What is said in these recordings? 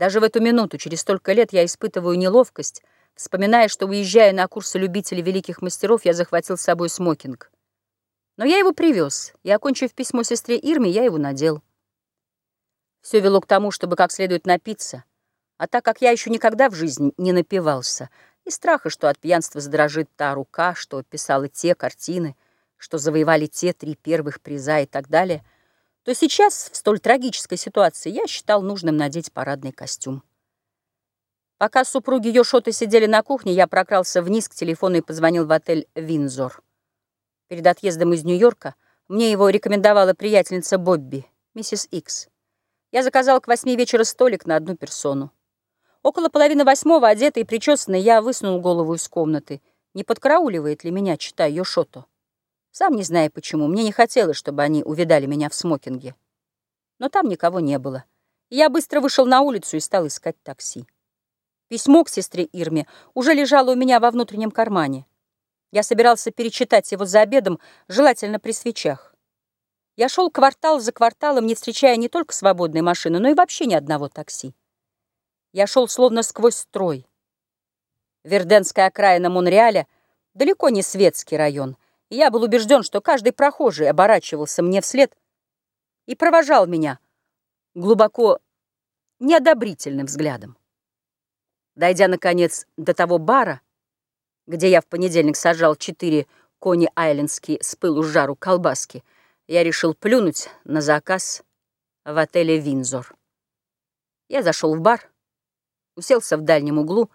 Даже в эту минуту, через столько лет, я испытываю неловкость, вспоминая, что, уезжая на курсы любителей великих мастеров, я захватил с собой смокинг. Но я его привез, и, окончив письмо сестре Ирме, я его надел. Все вело к тому, чтобы как следует напиться, а так как я еще никогда в жизни не напивался, и страха, что от пьянства задрожит та рука, что писала те картины, что завоевали те три первых приза и так далее — то сейчас, в столь трагической ситуации, я считал нужным надеть парадный костюм. Пока супруги Йошота сидели на кухне, я прокрался вниз к телефону и позвонил в отель «Винзор». Перед отъездом из Нью-Йорка мне его рекомендовала приятельница Бобби, миссис Икс. Я заказал к восьми вечера столик на одну персону. Около половины восьмого, одетый и причесанный, я высунул голову из комнаты. Не подкрауливает ли меня, читая Йошото? Сам не знаю почему, мне не хотелось, чтобы они увидали меня в смокинге. Но там никого не было. Я быстро вышел на улицу и стал искать такси. Письмо к сестре Ирме уже лежало у меня во внутреннем кармане. Я собирался перечитать его за обедом, желательно при свечах. Я шел квартал за кварталом, не встречая не только свободной машины, но и вообще ни одного такси. Я шел словно сквозь строй. Верденская окраина Монреаля далеко не светский район — я был убежден, что каждый прохожий оборачивался мне вслед и провожал меня глубоко неодобрительным взглядом. Дойдя, наконец, до того бара, где я в понедельник сажал четыре кони-айлендские с пылу с жару колбаски, я решил плюнуть на заказ в отеле «Винзор». Я зашел в бар, уселся в дальнем углу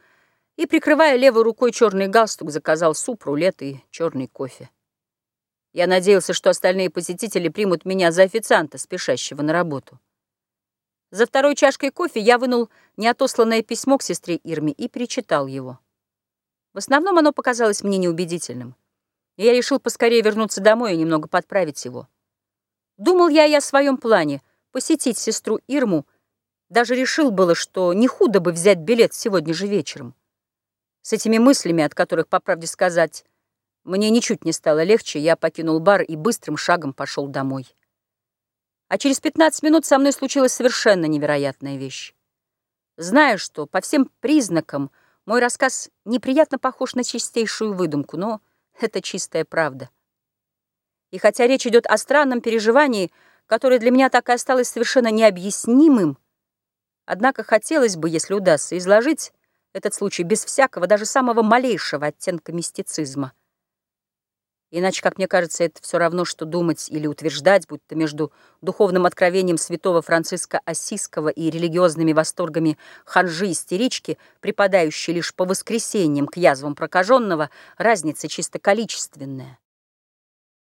и, прикрывая левой рукой черный галстук, заказал суп, рулет и черный кофе. Я надеялся, что остальные посетители примут меня за официанта, спешащего на работу. За второй чашкой кофе я вынул неотосланное письмо к сестре Ирме и перечитал его. В основном оно показалось мне неубедительным. И я решил поскорее вернуться домой и немного подправить его. Думал я и о своем плане — посетить сестру Ирму. Даже решил было, что не худо бы взять билет сегодня же вечером. С этими мыслями, от которых, по правде сказать, мне ничуть не стало легче, я покинул бар и быстрым шагом пошел домой. А через 15 минут со мной случилась совершенно невероятная вещь. Знаю, что по всем признакам мой рассказ неприятно похож на чистейшую выдумку, но это чистая правда. И хотя речь идет о странном переживании, которое для меня так и осталось совершенно необъяснимым, однако хотелось бы, если удастся, изложить этот случай без всякого, даже самого малейшего оттенка мистицизма. Иначе, как мне кажется, это все равно, что думать или утверждать, будто между духовным откровением святого Франциска Осиского и религиозными восторгами ханжи-истерички, припадающей лишь по воскресеньям к язвам прокаженного, разница чисто количественная.